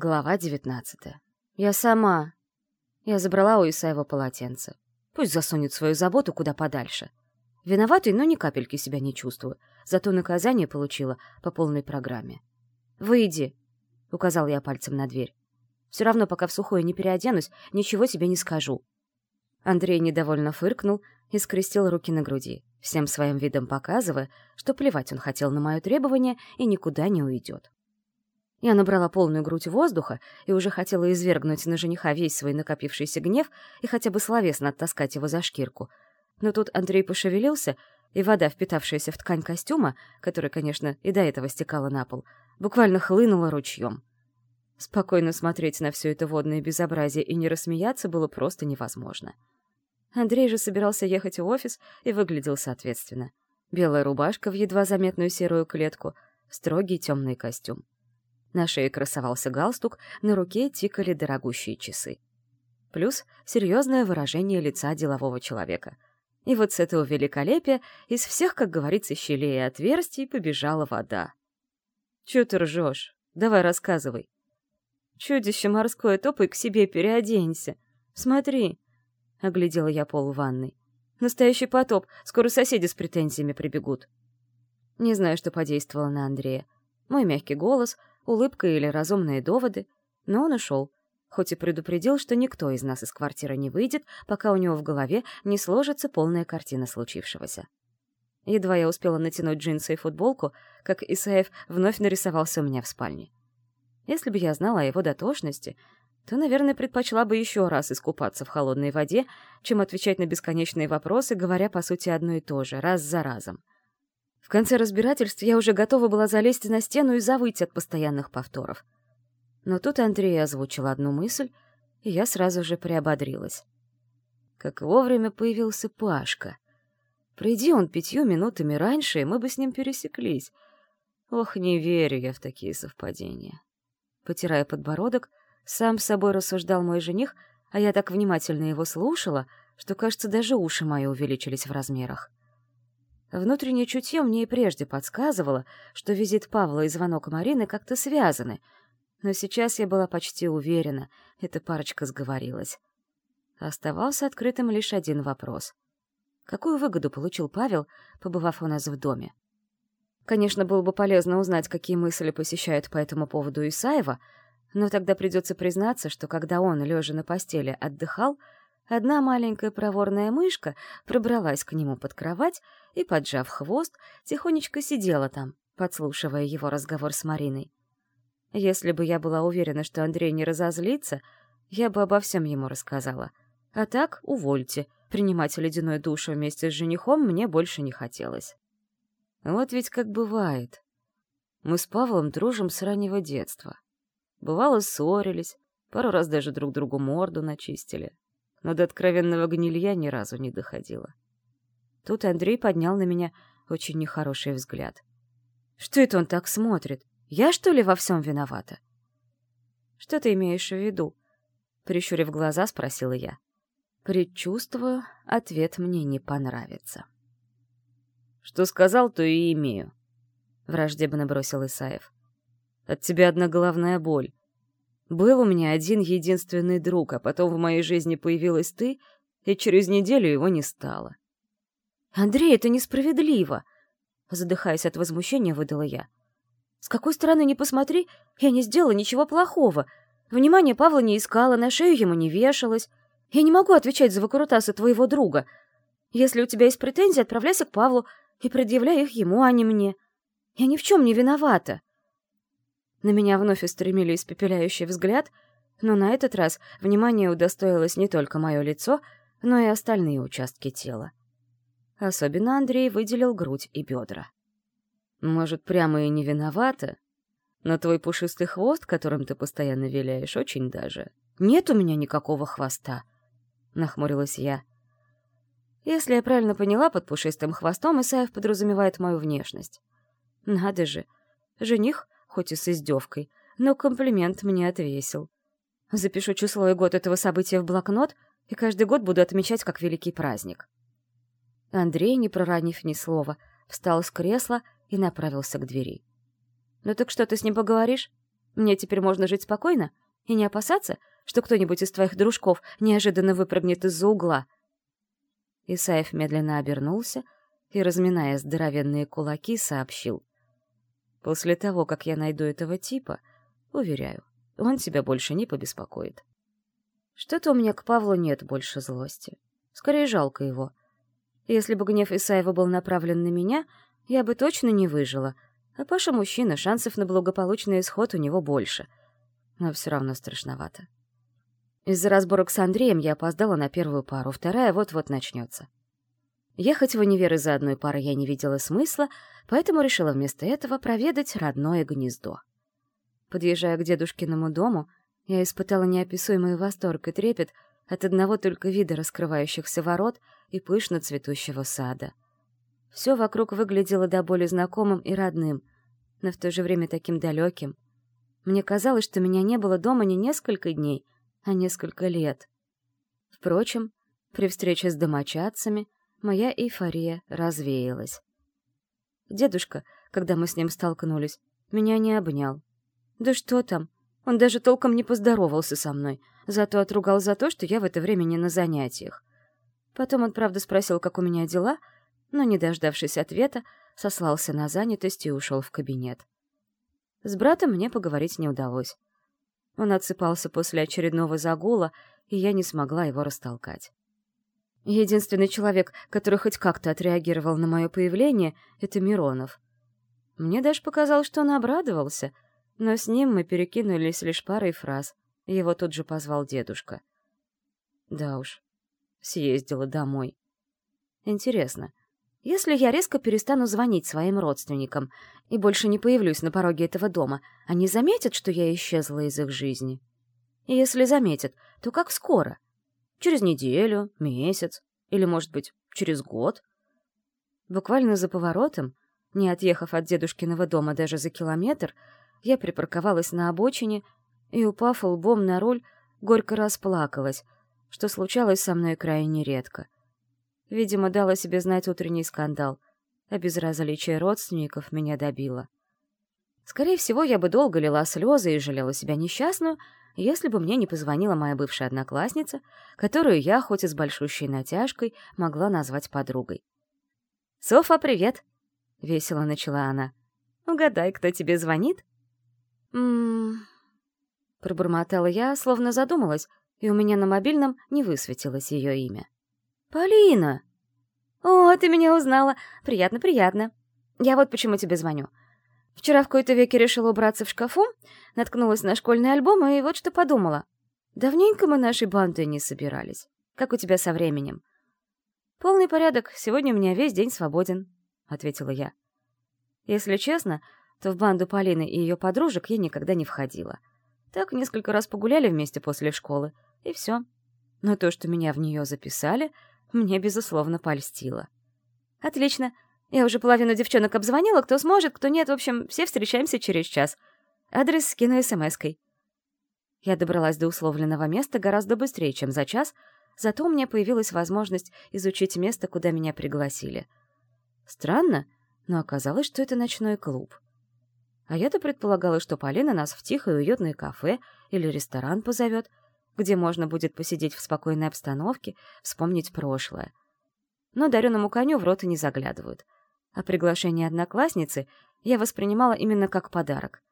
Глава девятнадцатая. Я сама. Я забрала у Исаева полотенце. Пусть засунет свою заботу куда подальше. Виноватой, но ни капельки себя не чувствую. Зато наказание получила по полной программе. «Выйди», — указал я пальцем на дверь. «Все равно, пока в сухое не переоденусь, ничего тебе не скажу». Андрей недовольно фыркнул и скрестил руки на груди, всем своим видом показывая, что плевать он хотел на мое требование и никуда не уйдет. Я набрала полную грудь воздуха и уже хотела извергнуть на жениха весь свой накопившийся гнев и хотя бы словесно оттаскать его за шкирку. Но тут Андрей пошевелился, и вода, впитавшаяся в ткань костюма, которая, конечно, и до этого стекала на пол, буквально хлынула ручьем. Спокойно смотреть на все это водное безобразие и не рассмеяться было просто невозможно. Андрей же собирался ехать в офис и выглядел соответственно. Белая рубашка в едва заметную серую клетку, строгий темный костюм. На шее красовался галстук, на руке тикали дорогущие часы. Плюс серьезное выражение лица делового человека. И вот с этого великолепия из всех, как говорится, щелей и отверстий побежала вода. «Чё ты ржёшь? Давай рассказывай». «Чудище морское, топай к себе, переоденься. Смотри», — оглядела я пол ванной. «Настоящий потоп, скоро соседи с претензиями прибегут». Не знаю, что подействовало на Андрея. Мой мягкий голос, улыбка или разумные доводы, но он ушел, хоть и предупредил, что никто из нас из квартиры не выйдет, пока у него в голове не сложится полная картина случившегося. Едва я успела натянуть джинсы и футболку, как Исаев вновь нарисовался у меня в спальне. Если бы я знала о его дотошности, то, наверное, предпочла бы еще раз искупаться в холодной воде, чем отвечать на бесконечные вопросы, говоря, по сути, одно и то же, раз за разом. В конце разбирательств я уже готова была залезть на стену и завыть от постоянных повторов. Но тут Андрей озвучил одну мысль, и я сразу же приободрилась. Как вовремя появился Пашка. Приди он пятью минутами раньше, и мы бы с ним пересеклись. Ох, не верю я в такие совпадения. Потирая подбородок, сам с собой рассуждал мой жених, а я так внимательно его слушала, что, кажется, даже уши мои увеличились в размерах. Внутреннее чутье мне и прежде подсказывало, что визит Павла и звонок Марины как-то связаны, но сейчас я была почти уверена, эта парочка сговорилась. Оставался открытым лишь один вопрос. Какую выгоду получил Павел, побывав у нас в доме? Конечно, было бы полезно узнать, какие мысли посещают по этому поводу Исаева, но тогда придется признаться, что когда он, лежа на постели, отдыхал, Одна маленькая проворная мышка пробралась к нему под кровать и, поджав хвост, тихонечко сидела там, подслушивая его разговор с Мариной. Если бы я была уверена, что Андрей не разозлится, я бы обо всем ему рассказала. А так, увольте, принимать ледяной душ вместе с женихом мне больше не хотелось. Вот ведь как бывает. Мы с Павлом дружим с раннего детства. Бывало, ссорились, пару раз даже друг другу морду начистили но до откровенного гнилья ни разу не доходило. Тут Андрей поднял на меня очень нехороший взгляд. «Что это он так смотрит? Я, что ли, во всем виновата?» «Что ты имеешь в виду?» Прищурив глаза, спросила я. Предчувствую, ответ мне не понравится. «Что сказал, то и имею», — враждебно бросил Исаев. «От тебя одна головная боль. Был у меня один единственный друг, а потом в моей жизни появилась ты, и через неделю его не стало. «Андрей, это несправедливо!» Задыхаясь от возмущения, выдала я. «С какой стороны не посмотри, я не сделала ничего плохого. Внимание Павла не искала, на шею ему не вешалась. Я не могу отвечать за выкрутасы твоего друга. Если у тебя есть претензии, отправляйся к Павлу и предъявляй их ему, а не мне. Я ни в чем не виновата». На меня вновь устремили испепеляющий взгляд, но на этот раз внимание удостоилось не только мое лицо, но и остальные участки тела. Особенно Андрей выделил грудь и бедра. «Может, прямо и не виновата, но твой пушистый хвост, которым ты постоянно виляешь, очень даже. Нет у меня никакого хвоста», — нахмурилась я. Если я правильно поняла, под пушистым хвостом Исаев подразумевает мою внешность. Надо же, жених хоть и с издевкой, но комплимент мне отвесил. Запишу число и год этого события в блокнот и каждый год буду отмечать как великий праздник. Андрей, не проронив ни слова, встал с кресла и направился к двери. «Ну так что, ты с ним поговоришь? Мне теперь можно жить спокойно и не опасаться, что кто-нибудь из твоих дружков неожиданно выпрыгнет из-за угла. Исаев медленно обернулся и, разминая здоровенные кулаки, сообщил. «После того, как я найду этого типа, уверяю, он тебя больше не побеспокоит. Что-то у меня к Павлу нет больше злости. Скорее, жалко его. Если бы гнев Исаева был направлен на меня, я бы точно не выжила. А Паша мужчина, шансов на благополучный исход у него больше. Но все равно страшновато. Из-за разборок с Андреем я опоздала на первую пару, вторая вот-вот начнется. Ехать в универ из-за одной пары я не видела смысла, поэтому решила вместо этого проведать родное гнездо. Подъезжая к дедушкиному дому, я испытала неописуемый восторг и трепет от одного только вида раскрывающихся ворот и пышно цветущего сада. Все вокруг выглядело до боли знакомым и родным, но в то же время таким далеким. Мне казалось, что меня не было дома не несколько дней, а несколько лет. Впрочем, при встрече с домочадцами моя эйфория развеялась. Дедушка, когда мы с ним столкнулись, меня не обнял. Да что там? Он даже толком не поздоровался со мной, зато отругал за то, что я в это время не на занятиях. Потом он, правда, спросил, как у меня дела, но, не дождавшись ответа, сослался на занятость и ушел в кабинет. С братом мне поговорить не удалось. Он отсыпался после очередного загула, и я не смогла его растолкать. Единственный человек, который хоть как-то отреагировал на мое появление, — это Миронов. Мне даже показалось, что он обрадовался — но с ним мы перекинулись лишь парой фраз. Его тут же позвал дедушка. Да уж, съездила домой. Интересно, если я резко перестану звонить своим родственникам и больше не появлюсь на пороге этого дома, они заметят, что я исчезла из их жизни? И если заметят, то как скоро? Через неделю, месяц или, может быть, через год? Буквально за поворотом, не отъехав от дедушкиного дома даже за километр, я припарковалась на обочине и, упав лбом на руль, горько расплакалась, что случалось со мной крайне редко. Видимо, дала себе знать утренний скандал, а безразличие родственников меня добило. Скорее всего, я бы долго лила слезы и жалела себя несчастную, если бы мне не позвонила моя бывшая одноклассница, которую я, хоть и с большущей натяжкой, могла назвать подругой. «Софа, привет!» — весело начала она. «Угадай, кто тебе звонит?» Пробормотала я, словно задумалась, и у меня на мобильном не высветилось ее имя. «Полина!» «О, ты меня узнала! Приятно, приятно. Я вот почему тебе звоню. Вчера в какой-то веке решила убраться в шкафу, наткнулась на школьный альбом и вот что подумала. Давненько мы нашей бандой не собирались. Как у тебя со временем?» «Полный порядок, сегодня у меня весь день свободен», — ответила я. Если честно, то в банду Полины и ее подружек я никогда не входила. Так несколько раз погуляли вместе после школы, и все. Но то, что меня в нее записали, мне, безусловно, польстило. «Отлично. Я уже половину девчонок обзвонила, кто сможет, кто нет. В общем, все встречаемся через час. Адрес скину смс-кой». Я добралась до условленного места гораздо быстрее, чем за час, зато у меня появилась возможность изучить место, куда меня пригласили. Странно, но оказалось, что это ночной клуб. А я-то предполагала, что Полина нас в тихое уютное кафе или ресторан позовет, где можно будет посидеть в спокойной обстановке, вспомнить прошлое. Но дареному коню в рот и не заглядывают. А приглашение одноклассницы я воспринимала именно как подарок.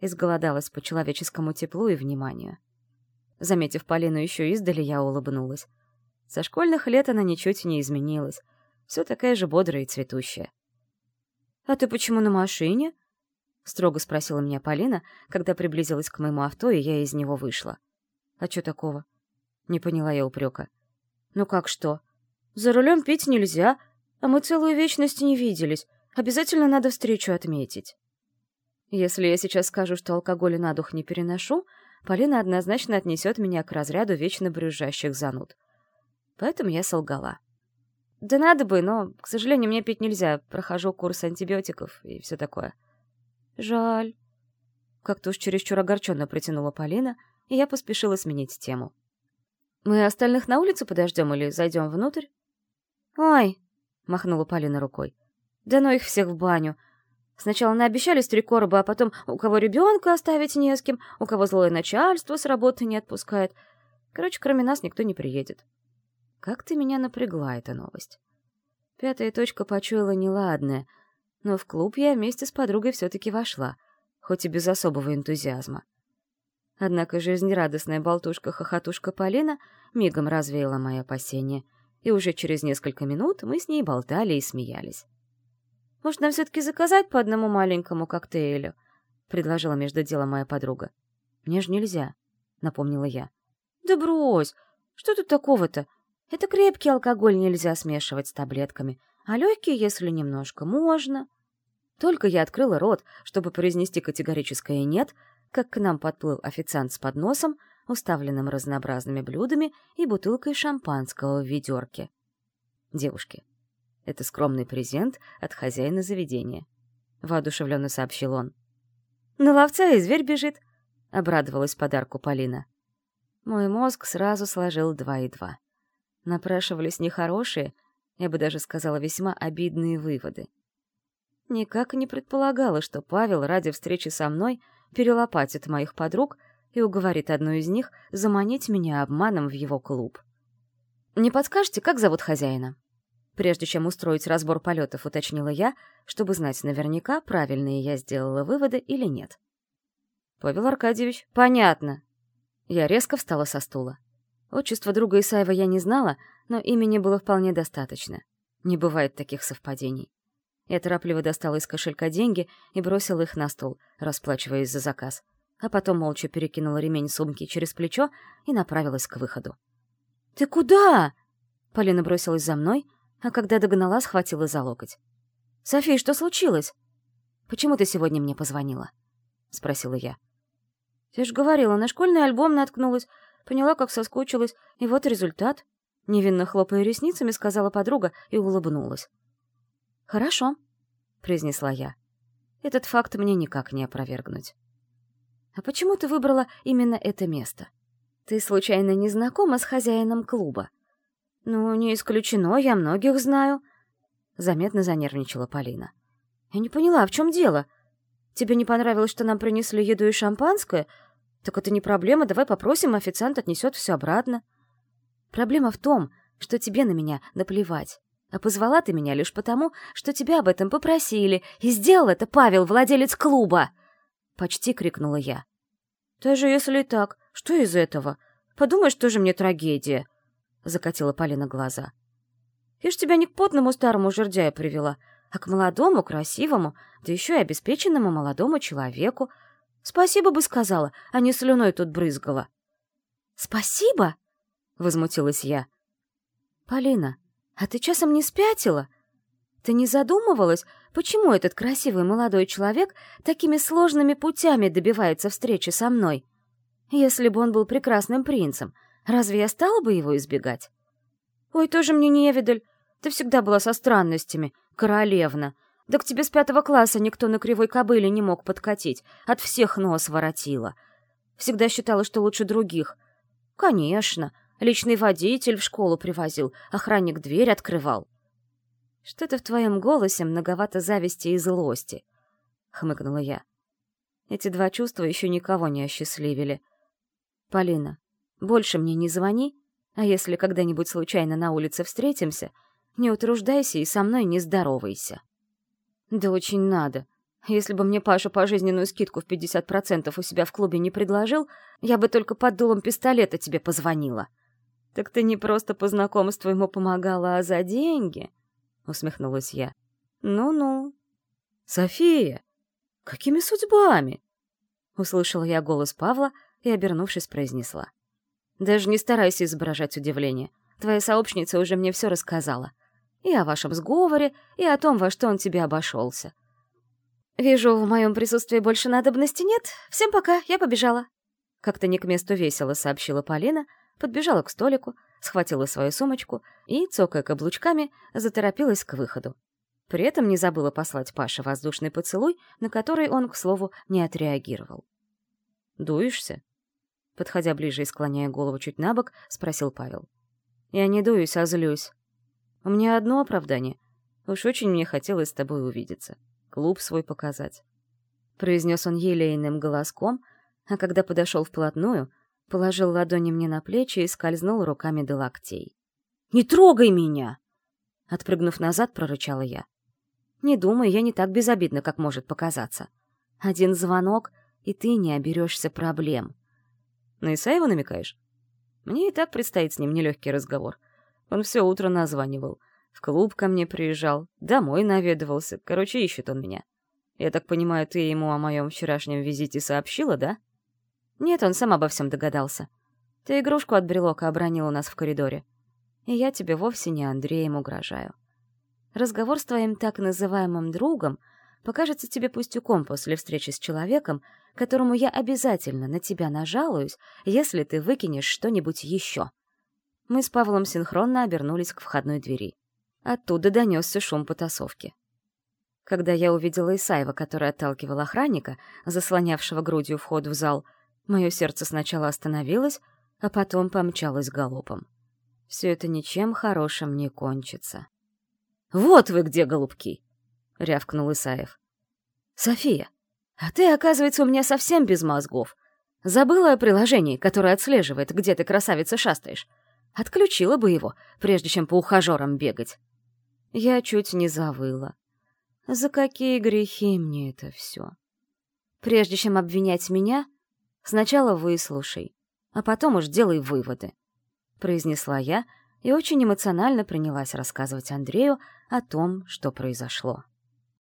Изголодалась по человеческому теплу и вниманию. Заметив Полину еще издали, я улыбнулась. Со школьных лет она ничуть не изменилась. Все такая же бодрая и цветущая. «А ты почему на машине?» — строго спросила меня Полина, когда приблизилась к моему авто, и я из него вышла. «А что такого?» — не поняла я упрека. «Ну как что? За рулем пить нельзя, а мы целую вечность не виделись. Обязательно надо встречу отметить». Если я сейчас скажу, что алкоголя на дух не переношу, Полина однозначно отнесет меня к разряду вечно брюзжащих зануд. Поэтому я солгала. «Да надо бы, но, к сожалению, мне пить нельзя. Прохожу курс антибиотиков и все такое». «Жаль». Как-то уж чересчур огорченно протянула Полина, и я поспешила сменить тему. «Мы остальных на улицу подождем или зайдем внутрь?» «Ой!» — махнула Полина рукой. «Да ну их всех в баню. Сначала наобещали с три короба, а потом у кого ребенка оставить не с кем, у кого злое начальство с работы не отпускает. Короче, кроме нас никто не приедет. Как ты меня напрягла эта новость. Пятая точка почуяла неладное, но в клуб я вместе с подругой все-таки вошла, хоть и без особого энтузиазма. Однако жизнерадостная болтушка-хохотушка Полина мигом развеяла мои опасения, и уже через несколько минут мы с ней болтали и смеялись. «Может, нам все-таки заказать по одному маленькому коктейлю?» — предложила между делом моя подруга. «Мне же нельзя», — напомнила я. «Да брось! Что тут такого-то? Это крепкий алкоголь нельзя смешивать с таблетками, а легкий, если немножко, можно». Только я открыла рот, чтобы произнести категорическое «нет», как к нам подплыл официант с подносом, уставленным разнообразными блюдами и бутылкой шампанского в ведерке. «Девушки, это скромный презент от хозяина заведения», — воодушевленно сообщил он. «На ловца и зверь бежит», — обрадовалась подарку Полина. Мой мозг сразу сложил два и два. Напрашивались нехорошие, я бы даже сказала, весьма обидные выводы. Никак не предполагала, что Павел ради встречи со мной перелопатит моих подруг и уговорит одну из них заманить меня обманом в его клуб. «Не подскажете, как зовут хозяина?» Прежде чем устроить разбор полетов, уточнила я, чтобы знать наверняка, правильные я сделала выводы или нет. «Павел Аркадьевич, понятно». Я резко встала со стула. Отчество друга Исаева я не знала, но имени было вполне достаточно. Не бывает таких совпадений. Я торопливо достала из кошелька деньги и бросила их на стол, расплачиваясь за заказ. А потом молча перекинула ремень сумки через плечо и направилась к выходу. «Ты куда?» Полина бросилась за мной, а когда догнала, схватила за локоть. «София, что случилось?» «Почему ты сегодня мне позвонила?» — спросила я. «Я же говорила, на школьный альбом наткнулась, поняла, как соскучилась, и вот результат». Невинно хлопая ресницами, сказала подруга и улыбнулась. «Хорошо», — произнесла я. «Этот факт мне никак не опровергнуть». «А почему ты выбрала именно это место? Ты случайно не знакома с хозяином клуба?» «Ну, не исключено, я многих знаю», — заметно занервничала Полина. «Я не поняла, в чем дело? Тебе не понравилось, что нам принесли еду и шампанское? Так это не проблема, давай попросим, официант отнесет все обратно». «Проблема в том, что тебе на меня наплевать. А позвала ты меня лишь потому, что тебя об этом попросили, и сделал это Павел, владелец клуба!» Почти крикнула я. «Даже если так, что из этого? Подумаешь, тоже мне трагедия!» Закатила Полина глаза. «Я ж тебя не к потному старому жердяю привела, а к молодому, красивому, да еще и обеспеченному молодому человеку. Спасибо бы сказала, а не слюной тут брызгала». «Спасибо?» — возмутилась я. «Полина, а ты часом не спятила? Ты не задумывалась, почему этот красивый молодой человек такими сложными путями добивается встречи со мной? Если бы он был прекрасным принцем, разве я стала бы его избегать? Ой, тоже мне невидаль. Ты всегда была со странностями, королевна. Да к тебе с пятого класса никто на кривой кобыле не мог подкатить, от всех нос воротила. Всегда считала, что лучше других. Конечно, Личный водитель в школу привозил, охранник дверь открывал. Что-то в твоем голосе многовато зависти и злости, — хмыкнула я. Эти два чувства еще никого не осчастливили. Полина, больше мне не звони, а если когда-нибудь случайно на улице встретимся, не утруждайся и со мной не здоровайся. Да очень надо. Если бы мне Паша пожизненную скидку в 50% у себя в клубе не предложил, я бы только под дулом пистолета тебе позвонила. «Так ты не просто по знакомству ему помогала, а за деньги?» — усмехнулась я. «Ну-ну». «София, какими судьбами?» Услышала я голос Павла и, обернувшись, произнесла. «Даже не старайся изображать удивление. Твоя сообщница уже мне все рассказала. И о вашем сговоре, и о том, во что он тебе обошелся. Вижу, в моем присутствии больше надобности нет. Всем пока, я побежала». Как-то не к месту весело сообщила Полина, подбежала к столику, схватила свою сумочку и, цокая каблучками, заторопилась к выходу. При этом не забыла послать Паше воздушный поцелуй, на который он, к слову, не отреагировал. «Дуешься?» Подходя ближе и склоняя голову чуть на бок, спросил Павел. «Я не дуюсь, а злюсь. У меня одно оправдание. Уж очень мне хотелось с тобой увидеться. клуб свой показать. Произнес он елейным голоском, а когда подошел вплотную, положил ладони мне на плечи и скользнул руками до локтей. «Не трогай меня!» Отпрыгнув назад, прорычала я. «Не думай, я не так безобидна, как может показаться. Один звонок, и ты не оберешься проблем». «На Исаева намекаешь?» Мне и так предстоит с ним нелегкий разговор. Он все утро названивал. В клуб ко мне приезжал, домой наведывался. Короче, ищет он меня. Я так понимаю, ты ему о моем вчерашнем визите сообщила, да? Нет, он сам обо всем догадался. Ты игрушку от брелока обронил у нас в коридоре. И я тебе вовсе не Андреем угрожаю. Разговор с твоим так называемым другом покажется тебе пустяком после встречи с человеком, которому я обязательно на тебя нажалуюсь, если ты выкинешь что-нибудь еще. Мы с Павлом синхронно обернулись к входной двери. Оттуда донесся шум потасовки. Когда я увидела Исаева, который отталкивал охранника, заслонявшего грудью вход в зал, мое сердце сначала остановилось, а потом помчалось галопом. Все это ничем хорошим не кончится. «Вот вы где, голубки!» — рявкнул Исаев. «София, а ты, оказывается, у меня совсем без мозгов. Забыла о приложении, которое отслеживает, где ты, красавица, шастаешь. Отключила бы его, прежде чем по ухажерам бегать. Я чуть не завыла. За какие грехи мне это все? Прежде чем обвинять меня, сначала выслушай, а потом уж делай выводы. Произнесла я и очень эмоционально принялась рассказывать Андрею о том, что произошло.